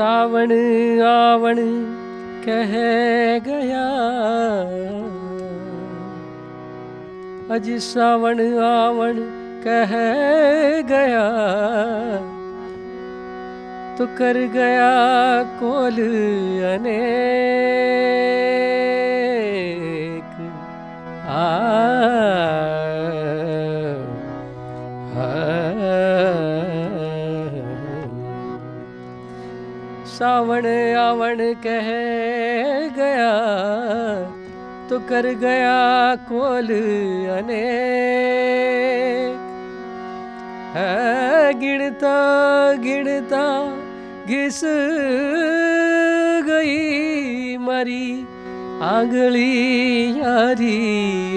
सावन आवण कह गया। अज सावन आवण कह गया। तो कर गया कोल अनेक। सावन आवण कह गया तो कर गया कोल अनेक। है गिणता गिनता घिस गई मरी आंगली यारी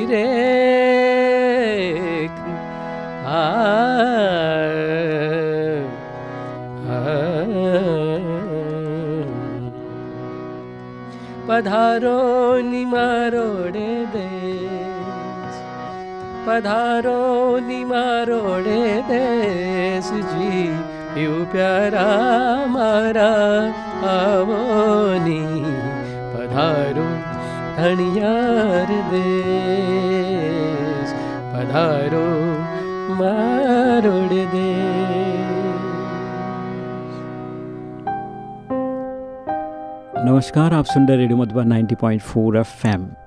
रे। आ, पधारो निमारोड़े देश पधारो निमारोड़े देश जी यू प्यारा मारा आवोनी पधारो धनियार देश पधारो मारोड़ देश नमस्कार, आप सुन रहे रेडियो मधुबन 90.4 पॉइंट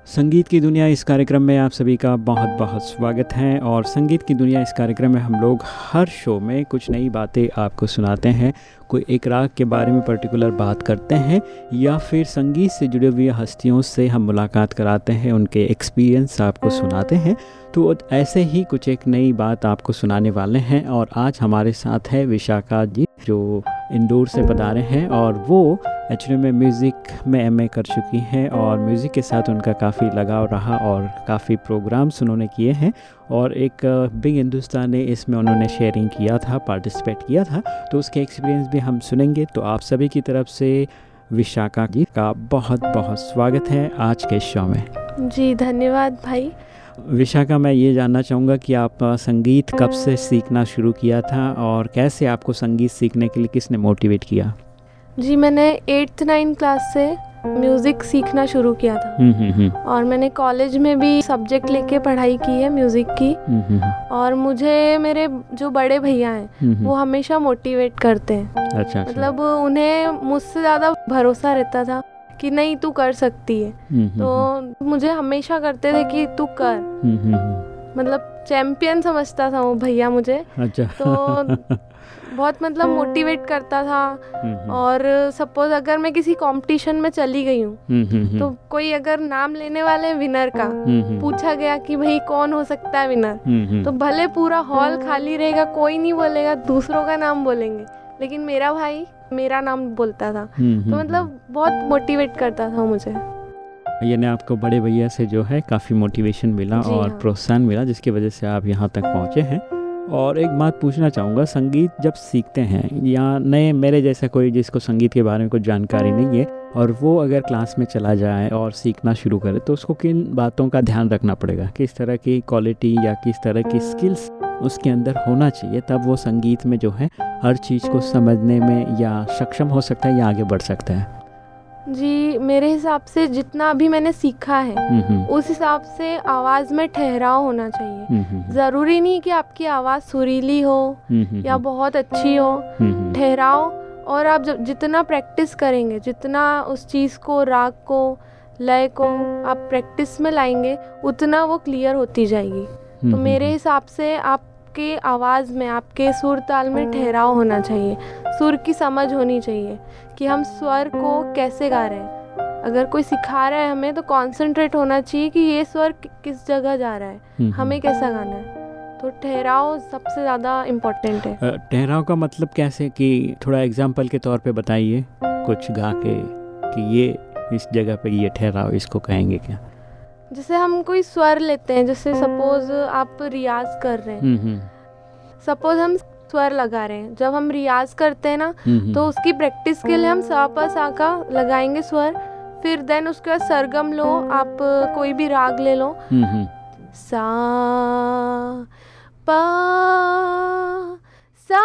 संगीत की दुनिया इस कार्यक्रम में आप सभी का बहुत बहुत स्वागत है और संगीत की दुनिया इस कार्यक्रम में हम लोग हर शो में कुछ नई बातें आपको सुनाते हैं। कोई एक राग के बारे में पर्टिकुलर बात करते हैं, या फिर संगीत से जुड़े हुए हस्तियों से हम मुलाकात कराते हैं, उनके एक्सपीरियंस आपको सुनाते हैं तो ऐसे ही कुछ एक नई बात आपको सुनाने वाले हैं, और आज हमारे साथ है विशाखा जी, जो इंदौर से पधारे हैं, और वो एक्चुअली में म्यूज़िक में एमए कर चुकी हैं, और म्यूज़िक के साथ उनका काफ़ी लगाव रहा, और काफ़ी प्रोग्राम्स उन्होंने किए हैं और एक बिग हिंदुस्तान ने इसमें उन्होंने शेयरिंग किया था पार्टिसिपेट किया था। तो उसके एक्सपीरियंस भी हम सुनेंगे। तो आप सभी की तरफ़ से विशाखा जी का बहुत बहुत स्वागत है आज के शो में। जी धन्यवाद भाई। विशाखा मैं ये जानना चाहूँगा कि आप संगीत कब से सीखना शुरू किया था और कैसे आपको संगीत सीखने के लिए किसने मोटिवेट किया? जी मैंने एट्थ नाइन्थ क्लास से म्यूज़िक सीखना शुरू किया था। हम्म, हम्म, हम्म। और मैंने कॉलेज में भी सब्जेक्ट लेके पढ़ाई की है म्यूज़िक की। और मुझे मेरे जो बड़े भैया हैं वो हमेशा मोटिवेट करते हैं। अच्छा मतलब उन्हें मुझसे ज़्यादा भरोसा रहता था कि नहीं तू कर सकती है। तो मुझे हमेशा करते थे कि तू कर। मतलब चैंपियन समझता था वो भैया मुझे। अच्छा। तो बहुत मतलब मोटिवेट करता था। और सपोज़ अगर मैं किसी कंपटीशन में चली गई हूँ तो कोई अगर नाम लेने वाले विनर का पूछा गया कि भाई कौन हो सकता है विनर तो भले पूरा हॉल खाली रहेगा कोई नहीं बोलेगा दूसरों का नाम बोलेंगे। लेकिन मेरा भाई मेरा नाम बोलता था। तो मतलब बहुत मोटिवेट करता था मुझे। यानी आपको बड़े भैया से जो है काफ़ी मोटिवेशन मिला और हाँ। प्रोत्साहन मिला जिसकी वजह से आप यहाँ तक पहुँचे हैं। और एक बात पूछना चाहूँगा, संगीत जब सीखते हैं या नए, मेरे जैसा कोई जिसको संगीत के बारे में कुछ जानकारी नहीं है और वो अगर क्लास में चला जाए और सीखना शुरू करे तो उसको किन बातों का ध्यान रखना पड़ेगा? किस तरह की क्वालिटी या किस तरह की स्किल्स उसके अंदर होना चाहिए, तब वो संगीत में जो है, हर चीज़ को समझने में या सक्षम हो सकता है या आगे बढ़ सकता है? जी मेरे हिसाब से जितना भी मैंने सीखा है उस हिसाब से आवाज़ में ठहराव होना चाहिए। ज़रूरी नहीं कि आपकी आवाज़ सुरीली हो या बहुत अच्छी हो। ठहराव और आप जब जितना प्रैक्टिस करेंगे जितना उस चीज़ को राग को लय को आप प्रैक्टिस में लाएँगे उतना वो क्लियर होती जाएगी। तो मेरे हिसाब से आपके आवाज़ में आपके सुर ताल में ठहराव होना चाहिए। सुर की समझ होनी चाहिए कि हम स्वर को कैसे गा रहे हैं। अगर कोई सिखा रहा है हमें तो कंसंट्रेट होना चाहिए कि ये स्वर किस जगह जा रहा है। हमें कैसा गाना है? तो ठहराव सबसे ज़्यादा इम्पोर्टेंट है। ठहराव का मतलब कैसे कि थोड़ा एग्ज़ाम्पल के तौर पे बताइए कुछ गा के कि ये इस जगह पे ये ठहराव इसको कहेंगे क्या? जैसे हम कोई स्वर लेते हैं जैसे सपोज़ आप रियाज कर रहे हैं। सपोज़ हम स्वर लगा रहे हैं। जब हम रियाज करते हैं ना तो उसकी प्रैक्टिस के लिए हम सा पा सा का लगाएँगे स्वर। फिर देन उसके बाद सरगम लो आप कोई भी राग ले लो। सा पा सा।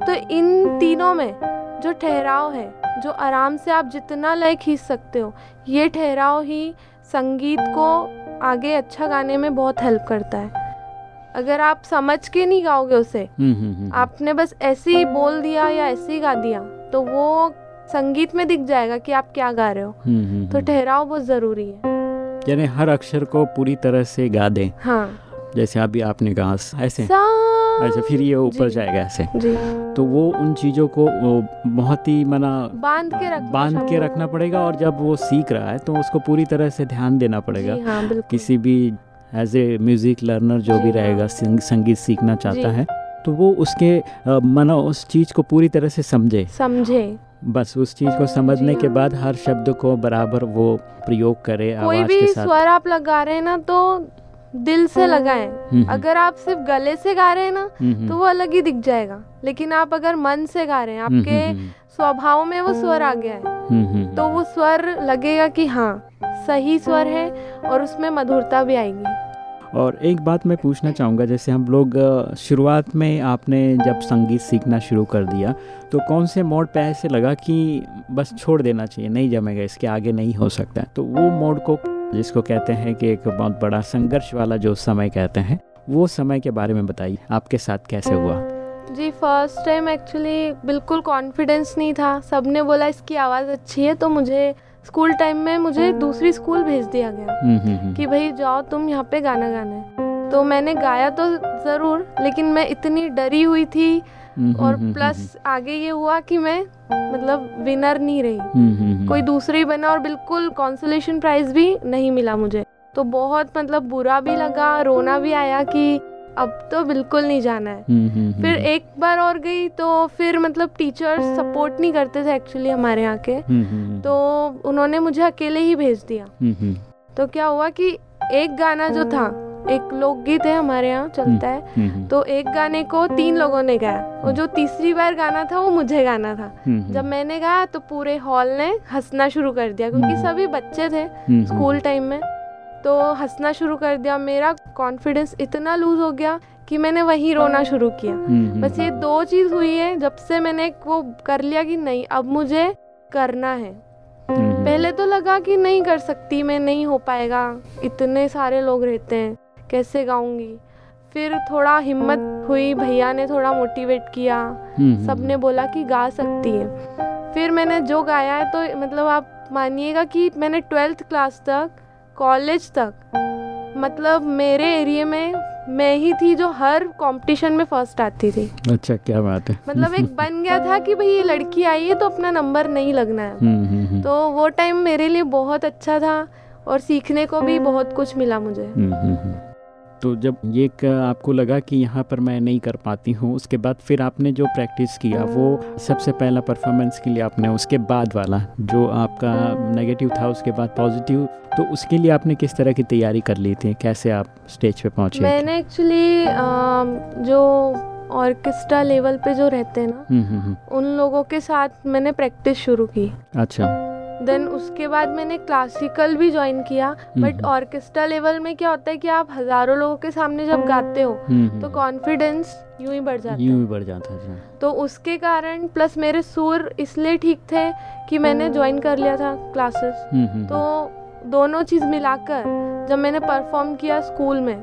तो इन तीनों में जो ठहराव है जो आराम से आप जितना लय खींच सकते हो ये ठहराव ही संगीत को आगे अच्छा गाने में बहुत हेल्प करता है। अगर आप समझ के नहीं गाओगे उसे हम्म, हम्म, हम्म, आपने बस ऐसे ही बोल दिया या ऐसे ही गा दिया तो वो संगीत में दिख जाएगा कि आप क्या गा रहे हो। तो। ठहराव बहुत ज़रूरी है। यानी हर अक्षर को पूरी तरह से गा दें। हाँ। जैसे अभी आपने कहा ऐसे। सा अच्छा फिर ये ऊपर जाएगा ऐसे। जी। तो वो उन चीज़ों को बहुत ही मना बाँध के रखना बाँध के रखना पड़ेगा और जब वो सीख रहा है तो उसको पूरी तरह से ध्यान देना पड़ेगा। हाँ किसी भी एज ए म्यूज़िक लर्नर जो भी हाँ। रहेगा संगीत सीखना चाहता है तो वो उसके मना उस चीज़ को पूरी तरह से समझे। समझे। बस उस चीज़ को समझने के हाँ। बाद हर शब्द को बराबर वो प्रयोग करे कोई आवाज़ भी के साथ। स्वर आप लगा रहे हैं ना तो दिल से लगाएँ। हम्म, हम्म, अगर आप सिर्फ़ गले से गा रहे हैं ना हम्म, हम्म, तो वो अलग ही दिख जाएगा। लेकिन आप अगर मन से गा रहे हैं हम्म, आपके हम्म, स्वभाव में वो स्वर आ गया है। हम्म, हम्म, तो वो स्वर लगेगा कि हाँ सही स्वर है और उसमें मधुरता भी आएगी। और एक बात मैं पूछना चाहूँगा जैसे हम लोग शुरुआत में आपने जब संगीत सीखना शुरू कर दिया तो कौन से मोड पे ऐसे लगा कि बस छोड़ देना चाहिए नहीं जमेगा इसके आगे नहीं हो सकता तो वो मोड को जिसको कहते हैं कि एक बहुत बड़ा संघर्ष वाला जो समय कहते हैं वो समय के बारे में बताइए आपके साथ कैसे हुआ? जी फ़र्स्ट टाइम एक्चुअली बिल्कुल कॉन्फिडेंस नहीं था। सबने बोला इसकी आवाज़ अच्छी है तो मुझे स्कूल टाइम में मुझे दूसरी स्कूल भेज दिया गया हम्म, हम्म, हम्म, कि भाई जाओ तुम यहाँ पे गाना गाना है। तो मैंने गाया तो ज़रूर लेकिन मैं इतनी डरी हुई थी और हम्म, प्लस आगे ये हुआ कि मैं मतलब विनर नहीं रही। हम्म, हम्म, हम्म, कोई दूसरी बना और बिल्कुल कॉन्सोलेशन प्राइज भी नहीं मिला मुझे। तो बहुत मतलब बुरा भी लगा रोना भी आया कि अब तो बिल्कुल नहीं जाना है। हम्म, हम्म, हम्म, फिर एक बार और गई तो फिर मतलब टीचर्स सपोर्ट नहीं करते थे एक्चुअली हमारे यहाँ के। हम्म, हम्म, तो उन्होंने मुझे अकेले ही भेज दिया। हम्म, हम्म, तो क्या हुआ कि एक गाना जो था एक लोकगीत है हमारे यहाँ चलता है। हम्म, हम्म, तो एक गाने को तीन लोगों ने गाया। और जो तीसरी बार गाना था वो मुझे गाना था। हम्म, हम्म, जब मैंने गाया तो पूरे हॉल ने हंसना शुरू कर दिया क्योंकि हम्म। सभी बच्चे थे हम्म, स्कूल टाइम में। तो हंसना शुरू कर दिया मेरा कॉन्फिडेंस इतना लूज हो गया कि मैंने वहीं रोना शुरू किया। हम्म, हम्म, बस ये दो चीज़ हुई है जब से मैंने वो कर लिया कि नहीं अब मुझे करना है। हम्म, हम्म, पहले तो लगा कि नहीं कर सकती मैं नहीं हो पाएगा इतने सारे लोग रहते हैं। कैसे गाऊँगी? फिर थोड़ा हिम्मत हुई भैया ने थोड़ा मोटिवेट किया। हम्म, हम्म, सबने बोला कि गा सकती है। फिर मैंने जो गाया है तो मतलब आप मानिएगा कि मैंने ट्वेल्थ क्लास तक कॉलेज तक मतलब मेरे एरिया में मैं ही थी जो हर कंपटीशन में फ़र्स्ट आती थी। अच्छा क्या बात है। मतलब एक बन गया था कि भाई ये लड़की आई है तो अपना नंबर नहीं लगना है। हम्म, हम्म, हम्म, तो वो टाइम मेरे लिए बहुत अच्छा था और सीखने को भी बहुत कुछ मिला मुझे। हम्म, हम्म, हम्म। तो जब ये आपको लगा कि यहाँ पर मैं नहीं कर पाती हूँ उसके बाद फिर आपने जो प्रैक्टिस किया वो सबसे पहला परफॉर्मेंस के लिए आपने उसके बाद वाला जो आपका नेगेटिव था उसके बाद पॉजिटिव तो उसके लिए आपने किस तरह की तैयारी कर ली थी? कैसे आप स्टेज पे पहुँचे मैंने एक्चुअली जो ऑर्केस्ट्रा लेवल पे जो रहते हैं ना हम्म, हम्म, हम्म, उन लोगों के साथ मैंने प्रैक्टिस शुरू की। अच्छा। देन उसके बाद मैंने क्लासिकल भी ज्वाइन किया बट। ऑर्केस्ट्रा लेवल में क्या होता है कि आप हज़ारों लोगों के सामने जब गाते हो हम्म, तो कॉन्फिडेंस यूँ ही बढ़ जाता यूँ ही बढ़ जाता है तो उसके कारण प्लस मेरे सुर इसलिए ठीक थे कि मैंने ज्वाइन कर लिया था क्लासेस हम्म, हम्म, तो दोनों चीज़ मिलाकर जब मैंने परफॉर्म किया स्कूल में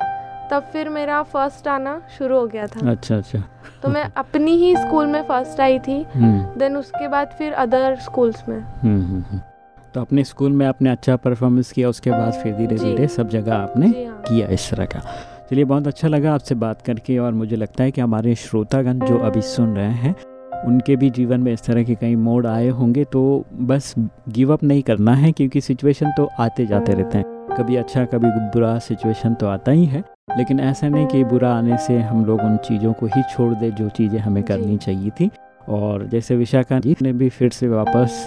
तब फिर मेरा फ़र्स्ट आना शुरू हो गया था। अच्छा अच्छा। तो मैं अपनी ही स्कूल में फ़र्स्ट आई थी। हम्म, देन उसके बाद फिर अदर स्कूल्स में। हम्म, हम्म, हम्म। तो अपने स्कूल में आपने अच्छा परफॉर्मेंस किया उसके बाद फिर धीरे धीरे सब जगह आपने हाँ। किया इस तरह का। चलिए बहुत अच्छा लगा आपसे बात करके और मुझे लगता है कि हमारे श्रोतागण जो अभी सुन रहे हैं उनके भी जीवन में इस तरह के कई मोड़ आए होंगे। तो बस गिव अप नहीं करना है क्योंकि सिचुएशन तो आते जाते रहते हैं। कभी अच्छा कभी बुरा सिचुएशन तो आता ही है। लेकिन ऐसा नहीं कि बुरा आने से हम लोग उन चीज़ों को ही छोड़ दें जो चीज़ें हमें करनी चाहिए थी। और जैसे विशाखा जी ने भी फिर से वापस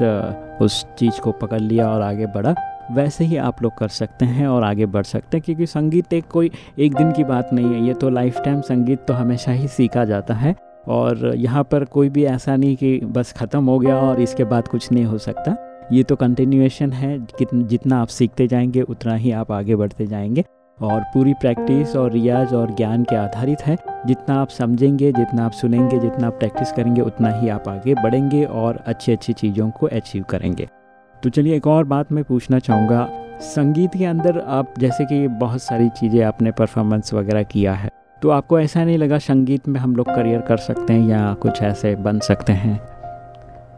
उस चीज़ को पकड़ लिया और आगे बढ़ा वैसे ही आप लोग कर सकते हैं और आगे बढ़ सकते हैं क्योंकि संगीत एक कोई एक दिन की बात नहीं है। ये तो लाइफ टाइम संगीत तो हमेशा ही सीखा जाता है। और यहाँ पर कोई भी ऐसा नहीं कि बस ख़त्म हो गया और इसके बाद कुछ नहीं हो सकता। ये तो कंटिन्यूएशन है जितना आप सीखते जाएँगे उतना ही आप आगे बढ़ते जाएँगे। और पूरी प्रैक्टिस और रियाज और ज्ञान के आधारित है। जितना आप समझेंगे जितना आप सुनेंगे जितना आप प्रैक्टिस करेंगे उतना ही आप आगे बढ़ेंगे और अच्छी अच्छी चीज़ों को अचीव करेंगे। तो चलिए एक और बात मैं पूछना चाहूँगा। संगीत के अंदर आप जैसे कि बहुत सारी चीज़ें आपने परफॉर्मेंस वगैरह किया है तो आपको ऐसा नहीं लगा संगीत में हम लोग करियर कर सकते हैं या कुछ ऐसे बन सकते हैं?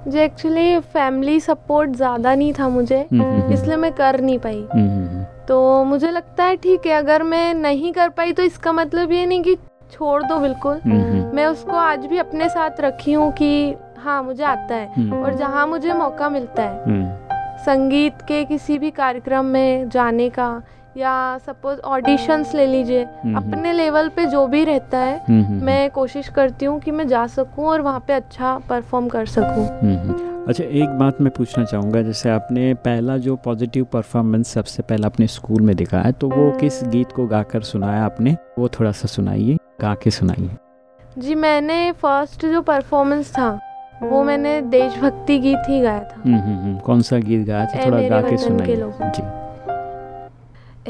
जी एक्चुअली फैमिली सपोर्ट ज़्यादा नहीं था मुझे हम्म, हम्म, हम्म। इसलिए मैं कर नहीं पाई। तो मुझे लगता है ठीक है अगर मैं नहीं कर पाई तो इसका मतलब ये नहीं कि छोड़ दो बिल्कुल। मैं उसको आज भी अपने साथ रखी हूँ कि हाँ मुझे आता है और जहाँ मुझे मौका मिलता है। संगीत के किसी भी कार्यक्रम में जाने का या सपोज़ ऑडिशंस ले लीजिए हम्म, हम्म। अपने लेवल पे जो भी रहता है हम्म, मैं कोशिश करती हूँ कि मैं जा सकूँ और वहाँ पे अच्छा परफॉर्म कर सकूँ। अच्छा एक बात मैं पूछना चाहूँगा जैसे आपने पहला जो पॉजिटिव परफॉर्मेंस सबसे पहला अपने स्कूल में दिखा है तो वो किस गीत को गाकर सुनाया आपने? वो थोड़ा सा सुनाइए गा के सुनाइए। जी मैंने फ़र्स्ट जो परफॉर्मेंस था वो मैंने देशभक्ति गीत ही गाया था। हम्म, हम्म, हम्म। कौन सा गीत गाया था? थोड़ा गा के सुनाइए। जी।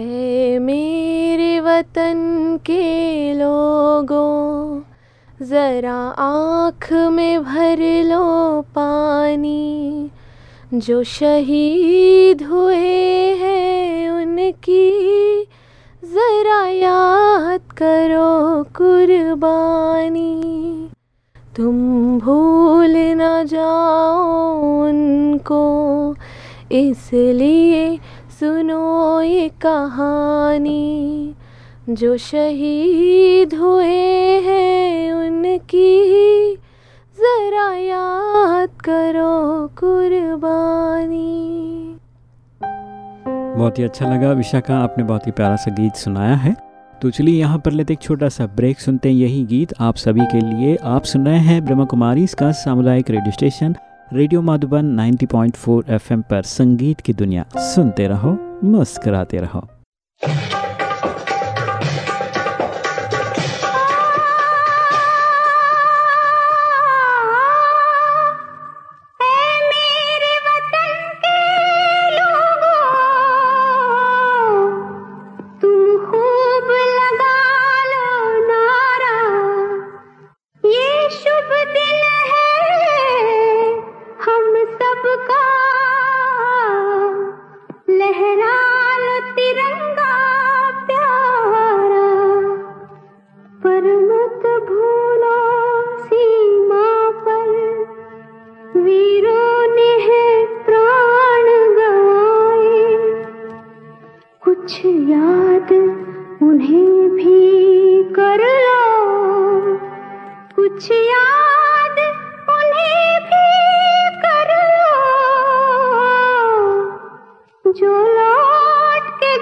ए मेरे वतन के लोगों जरा आँख में भर लो पानी। जो शहीद हुए हैं उनकी, ज़रा याद करो कुर्बानी। तुम भूल न जाओ उनको, इसलिए सुनो ये कहानी। जो शहीद हुए हैं उनकी ज़रा याद करो कुर्बानी। बहुत ही अच्छा लगा विशाखा आपने बहुत ही प्यारा सा गीत सुनाया है। तो चलिए यहाँ पर लेते एक छोटा सा ब्रेक, सुनते हैं यही गीत आप सभी के लिए। आप सुन रहे हैं ब्रह्म कुमारी, इसका सामुदायिक radio station, radio Madhuban 90.4 FM पर संगीत की दुनिया। सुनते रहो, मुस्कराते रहो।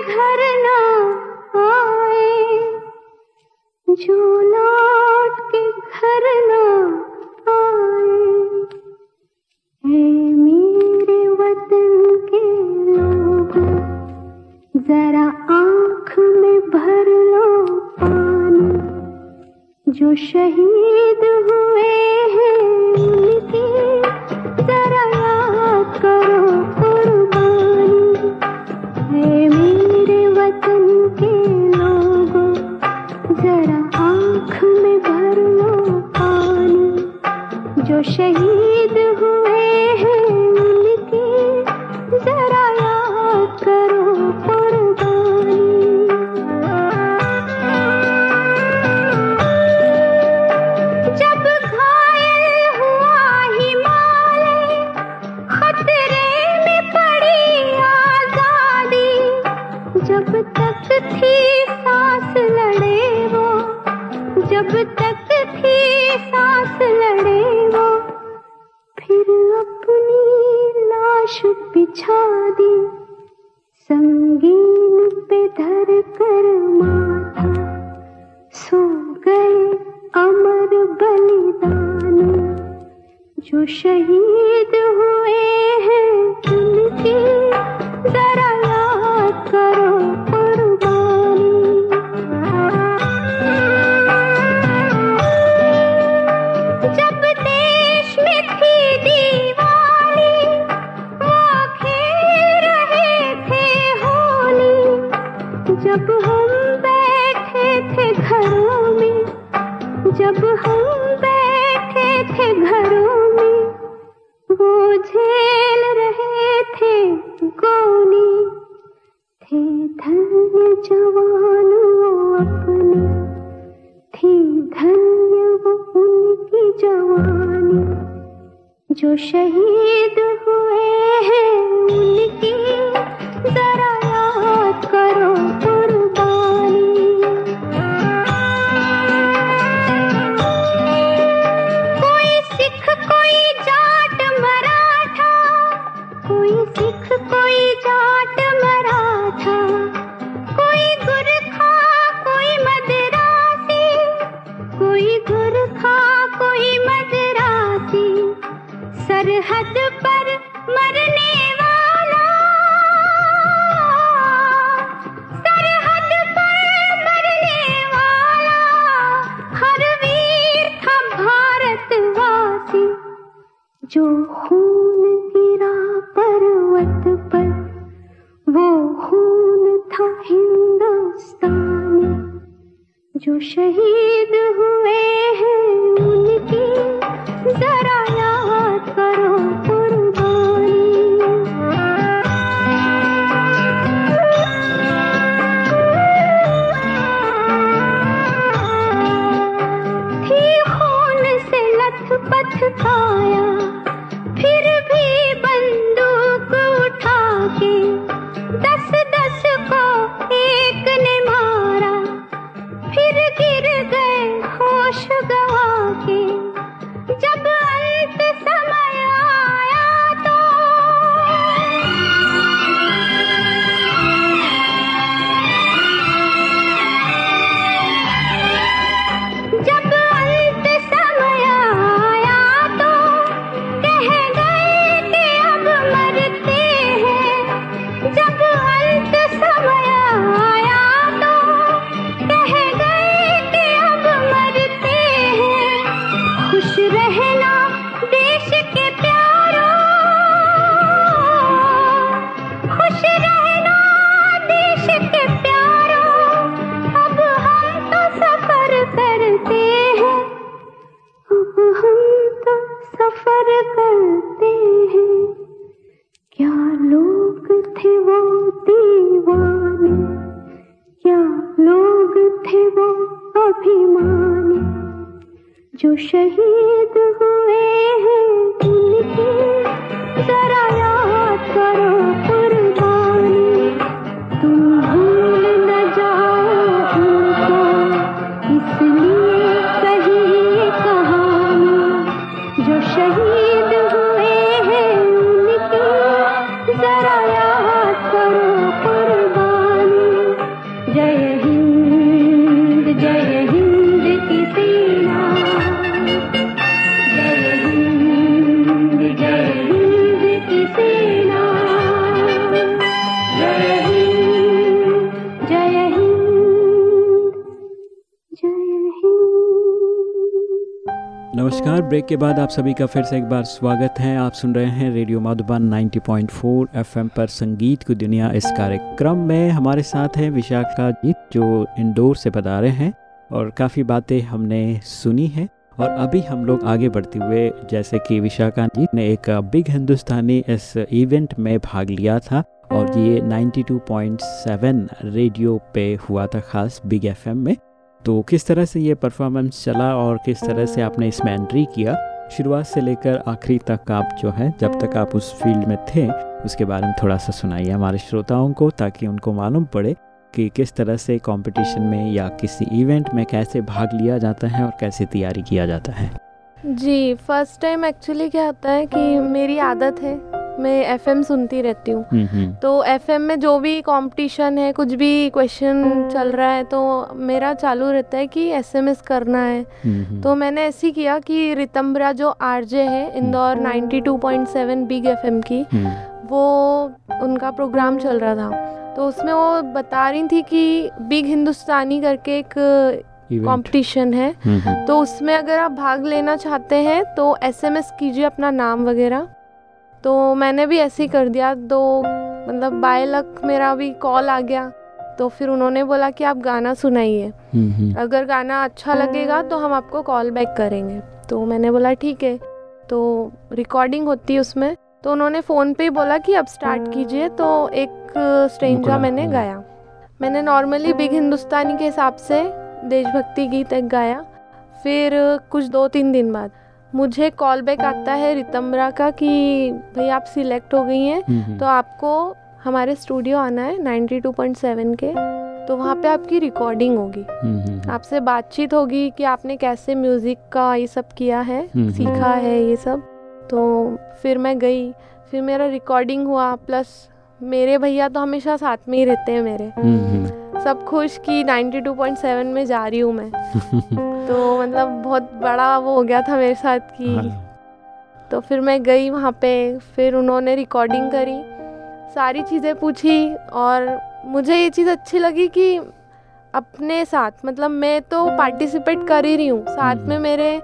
घर ना आए, जो लौट के घर ना आए। ए मेरे वतन के लोग, जरा आँख में भर लो पानी। जो शहीद हुए हैं जब हम झेल रहे थे गोली थे धन्य जवान अपने। थी धन्य वो उनकी जवानी। जो शहीद हुए हैं उनकी जरा जो खून गिरा पर्वत पर, वो खून था हिंदुस्तान। जो शहीद हुए हैं उनकी, जरा याद करो। ब्रेक के बाद आप सभी का फिर से एक बार स्वागत है। आप सुन रहे हैं रेडियो मधुबन 90.4 एफएम पर संगीत की दुनिया इस कार्यक्रम में। हमारे साथ हैं विशाखा जी जो इंदौर से पधारे हैं और काफ़ी बातें हमने सुनी है। और अभी हम लोग आगे बढ़ते हुए, जैसे कि विशाखा जी ने एक बिग हिंदुस्तानी इस इवेंट में भाग लिया था और ये 92.7 रेडियो पे हुआ था खास बिग एफएम में। तो किस तरह से ये परफॉर्मेंस चला और किस तरह से आपने इसमें एंट्री किया? शुरुआत से लेकर आखिरी तक आप जो है, जब तक आप उस फ़ील्ड में थे, उसके बारे में थोड़ा सा सुनाइए हमारे श्रोताओं को, ताकि उनको मालूम पड़े कि किस तरह से कंपटीशन में या किसी इवेंट में कैसे भाग लिया जाता है और कैसे तैयारी किया जाता है। जी फ़र्स्ट टाइम एक्चुअली क्या होता है कि मेरी आदत है मैं एफएम सुनती रहती हूँ। हम्म, हम्म, तो एफएम में जो भी कंपटीशन है कुछ भी क्वेश्चन चल रहा है तो मेरा चालू रहता है कि एसएमएस करना है। हम्म, तो मैंने ऐसे किया कि रितम्बरा जो आरजे है इंदौर 92.7 बिग एफएम की वो उनका प्रोग्राम चल रहा था। तो उसमें वो बता रही थी कि बिग हिंदुस्तानी करके एक कंपटीशन है। तो उसमें अगर आप भाग लेना चाहते हैं तो एसएमएस कीजिए अपना नाम वगैरह। तो मैंने भी ऐसे ही कर दिया। तो मतलब बाय लक मेरा भी कॉल आ गया। तो फिर उन्होंने बोला कि आप गाना सुनाइए। हम्म, हम्म, अगर गाना अच्छा लगेगा तो हम आपको कॉल बैक करेंगे। तो मैंने बोला ठीक है। तो रिकॉर्डिंग होती है उसमें। तो उन्होंने फ़ोन पे ही बोला कि अब स्टार्ट कीजिए। तो एक स्ट्रेंजा मैंने हम्म। गाया। मैंने नॉर्मली बिग हिंदुस्तानी के हिसाब से देशभक्ति गीत एक गाया। फिर कुछ दो तीन दिन बाद मुझे कॉल बैक आता है रितम्बरा का कि भाई आप सिलेक्ट हो गई हैं हम्म, हम्म, तो आपको हमारे स्टूडियो आना है 92.7 के तो वहाँ पे आपकी रिकॉर्डिंग होगी। हम्म, आपसे बातचीत होगी कि आपने कैसे म्यूज़िक का ये सब किया है सीखा है ये सब। तो फिर मैं गई फिर मेरा रिकॉर्डिंग हुआ प्लस मेरे भैया तो हमेशा साथ में ही रहते हैं मेरे। सब खुश कि 92.7 में जा रही हूँ मैं। तो मतलब बहुत बड़ा वो हो गया था मेरे साथ कि हाँ, तो फिर मैं गई वहाँ पे फिर उन्होंने रिकॉर्डिंग करी सारी चीज़ें पूछी और मुझे ये चीज़ अच्छी लगी कि अपने साथ मतलब मैं तो पार्टिसिपेट कर ही रही हूँ साथ में हम्म। मेरे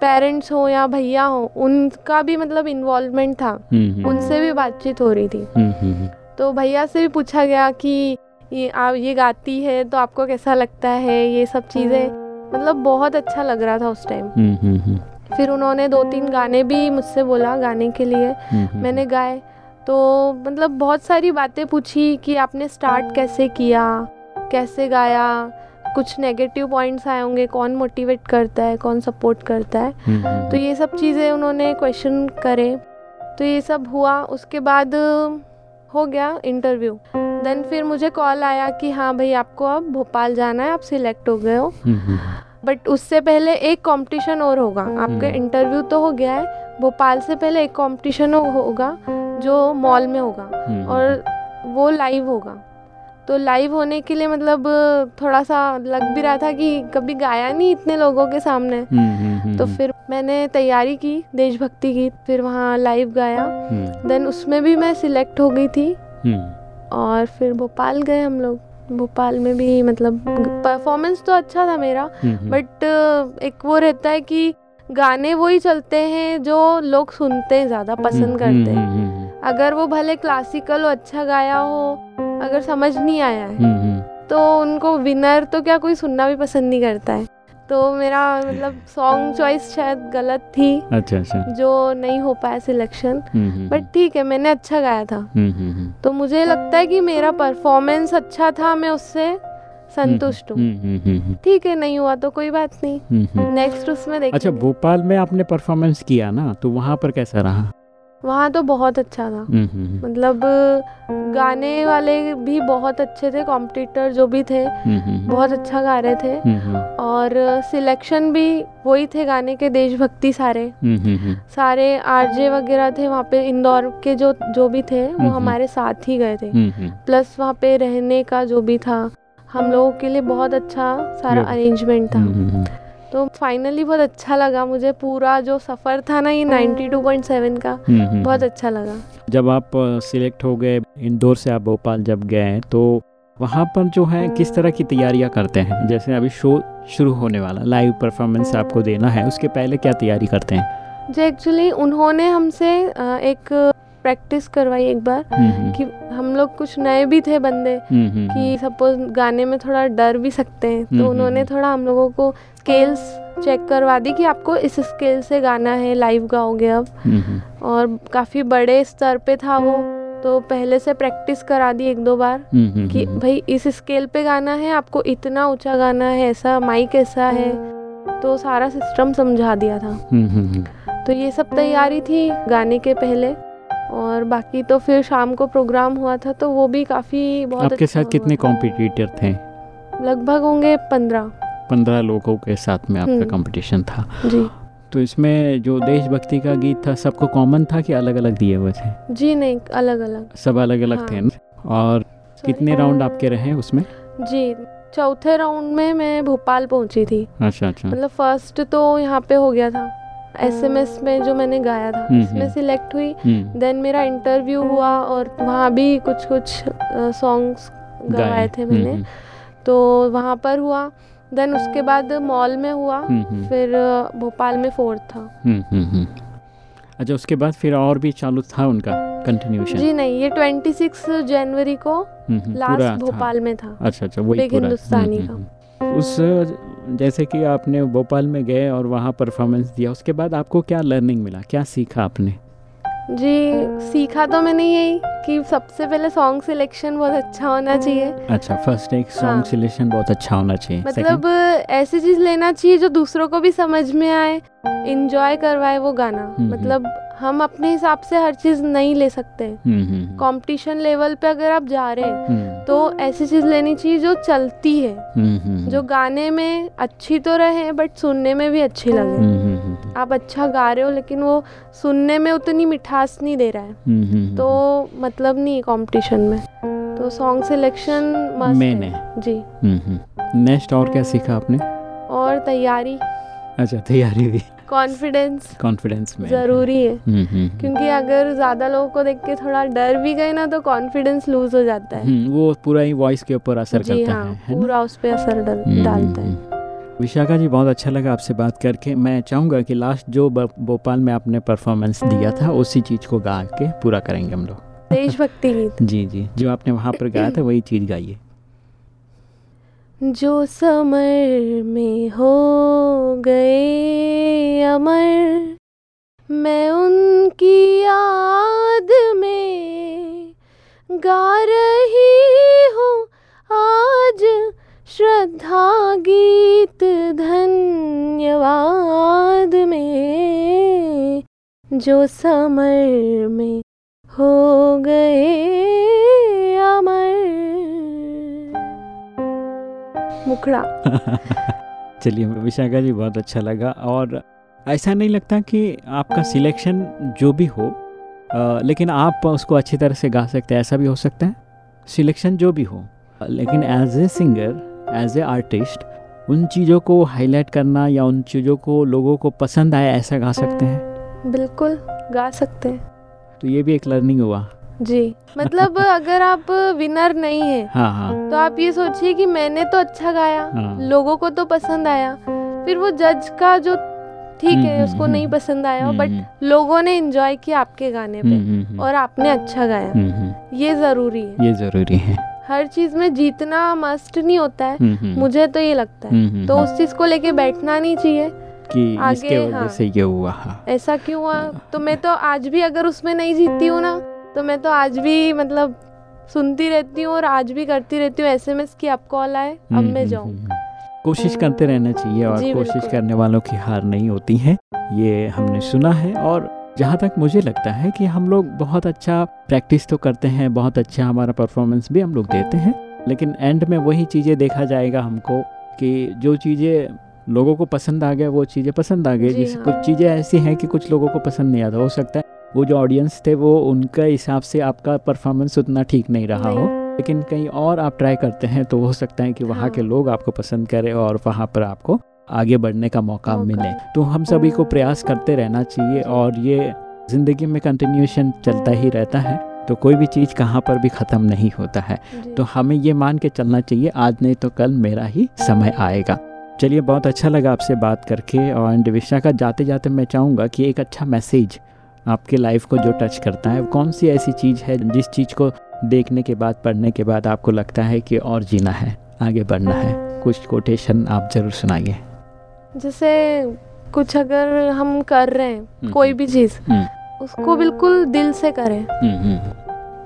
पेरेंट्स हो या भैया हो उनका भी मतलब इन्वॉल्वमेंट था हम्म, हम्म, उनसे भी बातचीत हो रही थी। तो भैया से भी पूछा गया कि ये आप ये गाती है तो आपको कैसा लगता है? ये सब चीज़ें? मतलब बहुत अच्छा लग रहा था उस टाइम हम्म, हम्म, हम्म, फिर उन्होंने दो तीन गाने भी मुझसे बोला गाने के लिए. मैंने गाए. तो मतलब बहुत सारी बातें पूछी कि आपने स्टार्ट कैसे किया? कैसे गाया? कुछ नेगेटिव पॉइंट्स आए होंगे कौन मोटिवेट करता है? कौन सपोर्ट करता है? तो ये सब चीज़ें उन्होंने क्वेश्चन करे. तो ये सब हुआ. उसके बाद हो गया इंटरव्यू देन फिर मुझे कॉल आया कि हाँ भाई आपको अब भोपाल जाना है आप सिलेक्ट हो गए हो। हम्म, हम्म, बट उससे पहले एक कंपटीशन और होगा। आपका हम्म। इंटरव्यू तो हो गया है। भोपाल से पहले एक कंपटीशन होगा जो मॉल में होगा। हम्म, और वो लाइव होगा। तो लाइव होने के लिए मतलब थोड़ा सा लग भी रहा था कि कभी गाया नहीं इतने लोगों के सामने। हम्म, हम्म, हम्म, तो फिर मैंने तैयारी की देशभक्ति गीत फिर वहाँ लाइव गाया। हम्म, देन उसमें भी मैं सिलेक्ट हो गई थी। हम्म, और फिर भोपाल गए हम लोग। भोपाल में भी मतलब परफॉर्मेंस तो अच्छा था मेरा हम्म, बट एक वो रहता है कि गाने वही चलते हैं जो लोग सुनते हैं ज़्यादा पसंद करते हैं। हम्म, हम्म, अगर वो भले क्लासिकल हो अच्छा गाया हो अगर समझ नहीं आया है हम्म, हम्म, तो उनको विनर तो क्या कोई सुनना भी पसंद नहीं करता है। तो मेरा मतलब सॉन्ग चॉइस शायद गलत थी। अच्छा अच्छा। जो नहीं हो पाया सिलेक्शन हम्म, हम्म, बट ठीक है मैंने अच्छा गाया था। हम्म, हम्म, हम्म, तो मुझे लगता है कि मेरा परफॉर्मेंस अच्छा था मैं उससे संतुष्ट हूँ। हम्म, हम्म, हम्म, हम्म, ठीक है नहीं हुआ तो कोई बात नहीं। हम्म, हम्म। नेक्स्ट उसमें देखेंगे अच्छा भोपाल में आपने परफॉर्मेंस किया ना तो वहाँ पर कैसा रहा? वहाँ तो बहुत अच्छा था। हम्म, हम्म, हम्म, मतलब गाने वाले भी बहुत अच्छे थे कॉम्पिटिटर जो भी थे बहुत अच्छा गा रहे थे। और सिलेक्शन भी वही थे गाने के देशभक्ति सारे। सारे आरजे वगैरह थे वहाँ पे इंदौर के जो जो भी थे वो। हमारे साथ ही गए थे। प्लस वहाँ पे रहने का जो भी था हम लोगों के लिए बहुत अच्छा सारा अरेंजमेंट था। तो फाइनली बहुत अच्छा लगा मुझे। पूरा जो सफ़र था ना ये 92.7 का हम्म, हम्म, बहुत अच्छा लगा। जब आप सिलेक्ट हो गए इंदौर से आप भोपाल जब गए तो वहाँ पर जो है किस तरह की तैयारियाँ करते हैं? जैसे अभी शो शुरू होने वाला लाइव परफॉर्मेंस आपको देना है उसके पहले क्या तैयारी करते हैं? जो एक्चुअली उन्होंने हमसे एक प्रैक्टिस करवाई एक बार हम्म, हम्म, कि हम लोग कुछ नए भी थे बंदे हम्म, हम्म, कि सपोज़ गाने में थोड़ा डर भी सकते हैं हम्म, तो उन्होंने हम्म। थोड़ा हम लोगों को स्केल्स चेक करवा दी कि आपको इस स्केल से गाना है लाइव गाओगे अब। और काफ़ी बड़े स्तर पे था वो तो पहले से प्रैक्टिस करा दी एक दो बार कि भाई इस स्केल पे गाना है आपको इतना ऊँचा गाना है ऐसा माइक ऐसा है तो सारा सिस्टम समझा दिया था। तो ये सब तैयारी थी गाने के पहले और बाकी तो फिर शाम को प्रोग्राम हुआ था तो वो भी काफ़ी बहुत आपके अच्छा साथ कितने कॉम्पिटिटर थे? लगभग होंगे पंद्रह। पंद्रह लोगों के साथ में आपका हम्म। कंपटीशन था। जी। तो इसमें जो देशभक्ति का गीत था सबको कॉमन था कि अलग अलग दिए हुए थे? जी नहीं अलग अलग सब अलग अलग हाँ। थे ना? और कितने राउंड आपके रहे उसमें? जी चौथे राउंड में मैं भोपाल पहुँची थी। अच्छा अच्छा। मतलब फ़र्स्ट तो यहाँ पे हो गया था। एसएमएस में जो मैंने गाया था उसमें हम्म। सिलेक्ट हुई। हम्म, देन मेरा इंटरव्यू हुआ और वहाँ भी कुछ कुछ सॉन्ग्स गवाए थे हम्म, मैंने। हम्म, तो वहाँ पर हुआ। देन उसके बाद मॉल में हुआ हम्म, हम्म, फिर भोपाल में फोर्थ था। हम्म। अच्छा उसके बाद फिर और भी चालू था उनका कंटिन्यूशन जी नहीं ये 26 जनवरी को लास्ट भोपाल में था। अच्छा अच्छा वही हिंदुस्तानी हम्म। उस जैसे कि आपने भोपाल में गए और वहाँ परफॉर्मेंस दिया उसके बाद आपको क्या लर्निंग मिला? क्या सीखा आपने? जी सीखा तो मैंने यही कि सबसे पहले सॉन्ग सिलेक्शन बहुत अच्छा होना चाहिए। अच्छा फ़र्स्ट एक सॉन्ग हाँ। सिलेक्शन बहुत अच्छा होना चाहिए। मतलब ऐसी चीज़ लेना चाहिए जो दूसरों को भी समझ में आए इंजॉय करवाए वो गाना। हम्म। मतलब हम अपने हिसाब से हर चीज़ नहीं ले सकते। कंपटीशन लेवल पे अगर आप जा रहे हैं हम्म, तो ऐसी चीज़ लेनी चाहिए जो चलती है। जो गाने में अच्छी तो रहे बट सुनने में भी अच्छी हम्म, लगे आप अच्छा गा रहे हो लेकिन वो सुनने में उतनी मिठास नहीं दे रहा है। तो मतलब नहीं कंपटीशन में। तो सॉन्ग सिलेक्शन। जी। नेक्स्ट और क्या सीखा आपने? और तैयारी। अच्छा तैयारी भी। कॉन्फिडेंस कॉन्फिडेंस में ज़रूरी है। हम्म, हम्म, क्योंकि अगर ज़्यादा लोगों को देख के थोड़ा डर भी गए ना तो कॉन्फिडेंस लूज हो जाता है। हम्म, वो पूरा ही वॉइस के ऊपर असर जी करता हाँ है पूरा उस पर असर डल, हम्म, डालता है। हम्म। विशाखा जी बहुत अच्छा लगा आपसे बात करके। मैं चाहूँगा कि लास्ट जो भोपाल में आपने परफॉर्मेंस दिया था उसी चीज़ को गा के पूरा करेंगे हम लोग। देशभक्ति गीत। जी जी जो आपने वहाँ पर गाया था वही चीज़ गाइए। जो समर में हो गए अमर, मैं उनकी याद में गा रही हूँ आज। श्रद्धा गीत धन्यवाद में जो समर में हो गए मुखड़ा। चलिए विशाखा जी बहुत अच्छा लगा। और ऐसा नहीं लगता कि आपका सिलेक्शन जो भी हो अ, लेकिन आप उसको अच्छी तरह से गा सकते हैं ऐसा भी हो सकता है। सिलेक्शन जो भी हो लेकिन as a singer as a artist उन चीज़ों को हाईलाइट करना या उन चीज़ों को लोगों को पसंद आए ऐसा गा सकते हैं? बिल्कुल गा सकते हैं। तो ये भी एक लर्निंग हुआ। जी। मतलब अगर आप विनर नहीं है हाँ हाँ। तो आप ये सोचिए कि मैंने तो अच्छा गाया हाँ। लोगों को तो पसंद आया फिर वो जज का जो ठीक हम्म, है हम्म, उसको हम्म। नहीं पसंद आया हम्म, बट हम्म, लोगों ने एंजॉय किया आपके गाने हम्म, पे हम्म, हम्म, और आपने अच्छा गाया। हम्म, हम्म, ये ज़रूरी है। ये ज़रूरी है। हर चीज़ में जीतना मस्ट नहीं होता है। हम्म, हम्म, मुझे तो ये लगता है। हम्म, हम्म, तो हम्म, उस चीज़ को लेके बैठना नहीं चाहिए। कि आगे, इसके वजह हाँ। से ये हुआ। हाँ ऐसा क्यों हुआ? तो मैं तो आज भी अगर उसमें नहीं जीती हूँ ना तो मैं तो आज भी मतलब सुनती रहती हूँ और आज भी करती रहती हूँ एस एम एस की अब कॉल आए अब हम्म, मैं हम्म, जाऊँ। हम्म, कोशिश करते रहना चाहिए और कोशिश करने वालों की हार नहीं होती है ये हमने सुना है और जहाँ तक मुझे लगता है कि हम लोग बहुत अच्छा प्रैक्टिस तो करते हैं बहुत अच्छा हमारा परफॉर्मेंस भी हम लोग देते हैं लेकिन एंड में वही चीज़ें देखा जाएगा हमको कि जो चीज़ें लोगों को पसंद आ गया वो चीज़ें पसंद आ गई जैसे हाँ। कुछ चीज़ें ऐसी हैं कि कुछ लोगों को पसंद नहीं आता हो सकता है वो जो ऑडियंस थे वो उनके हिसाब से आपका परफॉर्मेंस उतना ठीक नहीं रहा हो। लेकिन कहीं और आप ट्राई करते हैं तो हो सकता है कि वहाँ हाँ। के लोग आपको पसंद करें और वहाँ पर आपको आगे बढ़ने का मौका मिले। तो हम सभी को प्रयास करते रहना चाहिए और ये ज़िंदगी में कंटिन्यूशन चलता ही रहता है। तो कोई भी चीज़ कहाँ पर भी ख़त्म नहीं होता है। तो हमें ये मान के चलना चाहिए आज नहीं तो कल मेरा ही समय आएगा। चलिए बहुत अच्छा लगा आपसे बात करके और विशाखा जाते जाते मैं चाहूँगा कि एक अच्छा मैसेज आपके लाइफ को जो टच करता है कौन सी ऐसी चीज़ है जिस चीज़ को देखने के बाद पढ़ने के बाद आपको लगता है कि और जीना है आगे बढ़ना है? कुछ कोटेशन आप ज़रूर सुनाइए। जैसे कुछ अगर हम कर रहे हैं हम्म, कोई भी चीज़ हम्म। उसको बिल्कुल दिल से करें। हम्म, हम्म,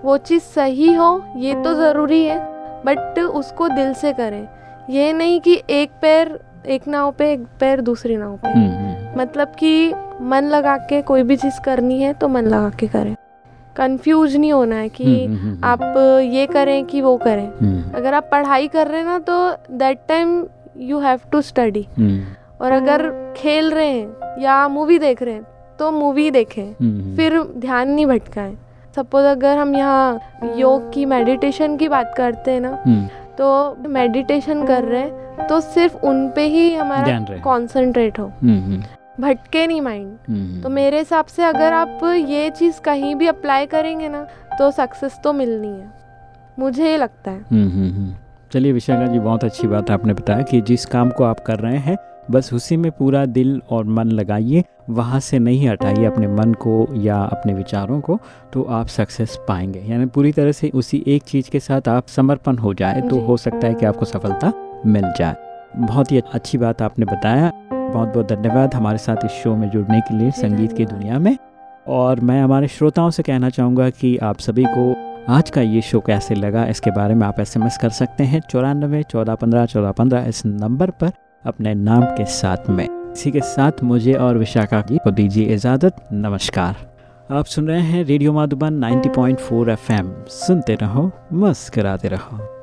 वो चीज़ सही हो ये तो ज़रूरी है बट उसको दिल से करें। ये नहीं कि एक पैर एक नाव पे एक पैर दूसरी नाव पे। हम्म, हम्म, मतलब कि मन लगा के कोई भी चीज़ करनी है तो मन लगा के करें। कंफ्यूज नहीं होना है कि हम्म, हम्म, हम्म, आप ये करें कि वो करें। अगर आप पढ़ाई कर रहे हैं ना तो that time you have to study और अगर खेल रहे हैं या मूवी देख रहे हैं तो मूवी देखें। फिर ध्यान नहीं भटकाएँ। सपोज़ अगर हम यहाँ योग की मेडिटेशन की बात करते हैं ना तो मेडिटेशन कर रहे हैं तो सिर्फ़ उन पे ही हमारा कंसंट्रेट हो। भटके नहीं माइंड हम्म, तो मेरे हिसाब से अगर आप ये चीज़ कहीं भी अप्लाई करेंगे ना तो सक्सेस तो मिलनी है। मुझे ये लगता है। हम्म, हम्म, हम्म। चलिए विशाखा जी बहुत अच्छी बात आपने बताया कि जिस काम को आप कर रहे हैं बस उसी में पूरा दिल और मन लगाइए वहाँ से नहीं हटाइए अपने मन को या अपने विचारों को तो आप सक्सेस पाएँगे। यानी पूरी तरह से उसी एक चीज़ के साथ आप समर्पण हो जाए तो हो सकता है कि आपको सफलता मिल जाए। बहुत ही अच्छी बात आपने बताया। बहुत बहुत धन्यवाद हमारे साथ इस शो में जुड़ने के लिए संगीत की दुनिया में। और मैं हमारे श्रोताओं से कहना चाहूँगा कि आप सभी को आज का ये शो कैसे लगा, इसके बारे में आप एसएमएस कर सकते हैं चौरानबे चौदह पंद्रह चौदह पंद्रह इस नंबर पर अपने नाम के साथ में। इसी के साथ मुझे और विशाखा जी को दीजिए इजाज़त, नमस्कार। आप सुन रहे हैं रेडियो माधुबन 90.4 एफएम सुनते रहो, मुस्कराते रहो।